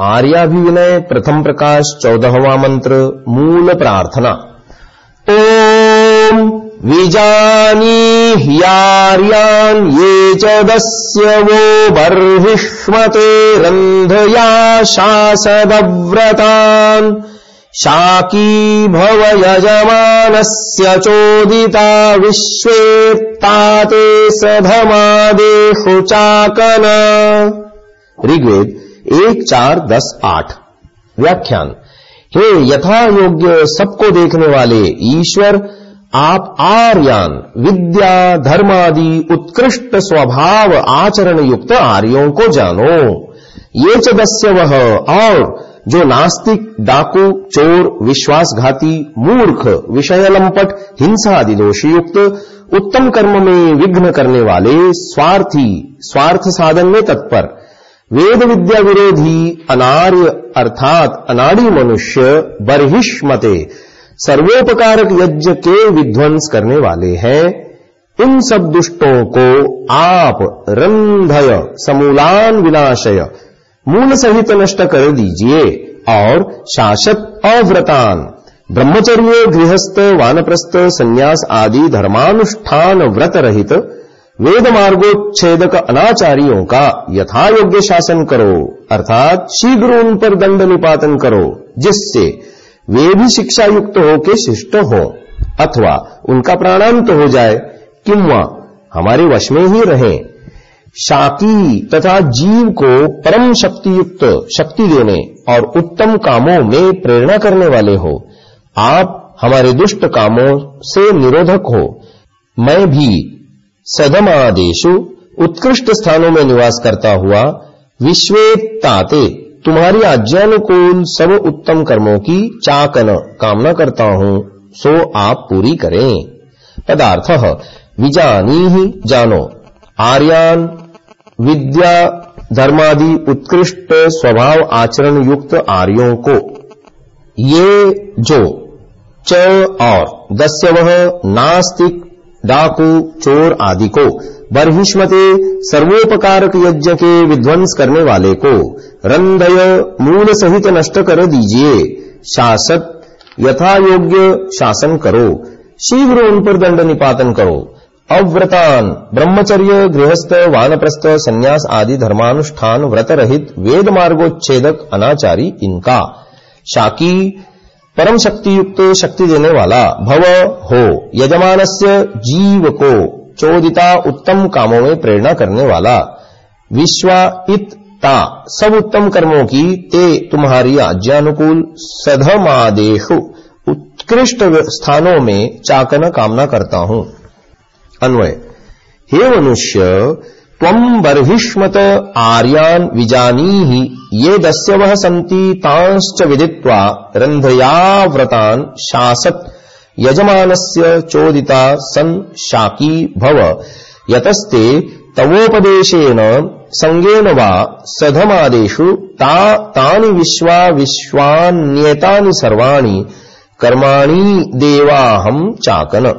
आर्याभिविनय प्रथम प्रकाश चौदहवा मंत्र मूल प्रार्थना। ओम विजानीह्यार्यान् ये च दस्यवो बर्हिष्मते रन्धया शासदव्रतान्। शाकी भव यजमानस्य चोदिता विश्वेत्ताते सधमादेषु चाकन। ऋग्वेद एक चार दस आठ। व्याख्यान। हे यथा योग्य सबको देखने वाले ईश्वर, आप आर्यान, विद्या, धर्मादि, उत्कृष्ट स्वभाव आचरण युक्त आर्यों को जानो। ये च दस्य वह और जो नास्तिक, डाकू, चोर, विश्वासघाती, मूर्ख विषय लंपट हिंसा आदि दोषी युक्त उत्तम कर्म में विघ्न करने वाले, स्वार्थी, स्वार्थ साधन में तत्पर वेद विद्या विरोधी अनार्य अर्थात अनाड़ी मनुष्य बरहिष्मते, सर्वोपकारक यज्ञ के विध्वंस करने वाले हैं। इन सब दुष्टों को आप रंधय समूलान विनाशय, मूल सहित नष्ट कर दीजिए, और शासक अव्रतान, ब्रह्मचर्य गृहस्थ वानप्रस्थ संन्यास आदि धर्मानुष्ठान व्रत रहित वेद मार्गोच्छेदक अनाचारियों का यथा योग्य शासन करो, अर्थात शीघ्र उन पर दंड निपातन करो, जिससे वे भी शिक्षा युक्त होके शिष्ट हो, अथवा उनका प्राणांत हो जाए किंवा हमारे वश में ही रहे। शाकी तथा जीव को परम शक्ति युक्त शक्ति देने और उत्तम कामों में प्रेरणा करने वाले हो। आप हमारे दुष्ट कामों से निरोधक हो। मैं भी सदमादेशु उत्कृष्ट स्थानों में निवास करता हुआ विश्वेताते तुम्हारी आज्ञानुकूल सब उत्तम कर्मों की चाकन, कामना करता हूँ, सो आप पूरी करें। पदार्थ विजानी ही जानो। आर्यान, विद्या, धर्मादि उत्कृष्ट स्वभाव आचरण युक्त आर्यों को। ये जो, च और दस्य वह नास्तिक डाकू चोर आदि को, बर्हिष्मते सर्वोपकारक यज्ञ के विध्वंस करने वाले को रंधय मूल सहित नष्ट कर दीजिए। शासक यथा योग्य शासन करो। शीघ्र उन पर दंड निपातन करो। अव्रतान, ब्रह्मचर्य, गृहस्थ, वानप्रस्थ, संन्यास आदि धर्मानुष्ठान व्रत रहित वेद मार्गोच्छेदक अनाचारी, इनका। शाकी परम शक्ति युक्त शक्ति देने वाला भव हो, यजमानस्य जीव को चोदिता उत्तम कामों में प्रेरणा करने वाला विश्वाइता सब उत्तम कर्मों की ते तुम्हारी आज्ञानुकूल सधमादेशु, उत्कृष्ट स्थानों में चाकन कामना करता हूँ। अन्वय, हे मनुष्य त्वं बर्हिष्मत आर्यान विजानी ये दस्य वह सन्ति तांश्च विदित्वा रन्धयाव्रतान् शासत। यजमानस्य चोदिता सन् शाकी भव। यतस्ते तवोपदेशेन संगेन वा सधमादेषु ता तानि विश्वा विश्वान्येतानि सर्वाणि कर्माणि देवाहं चाकन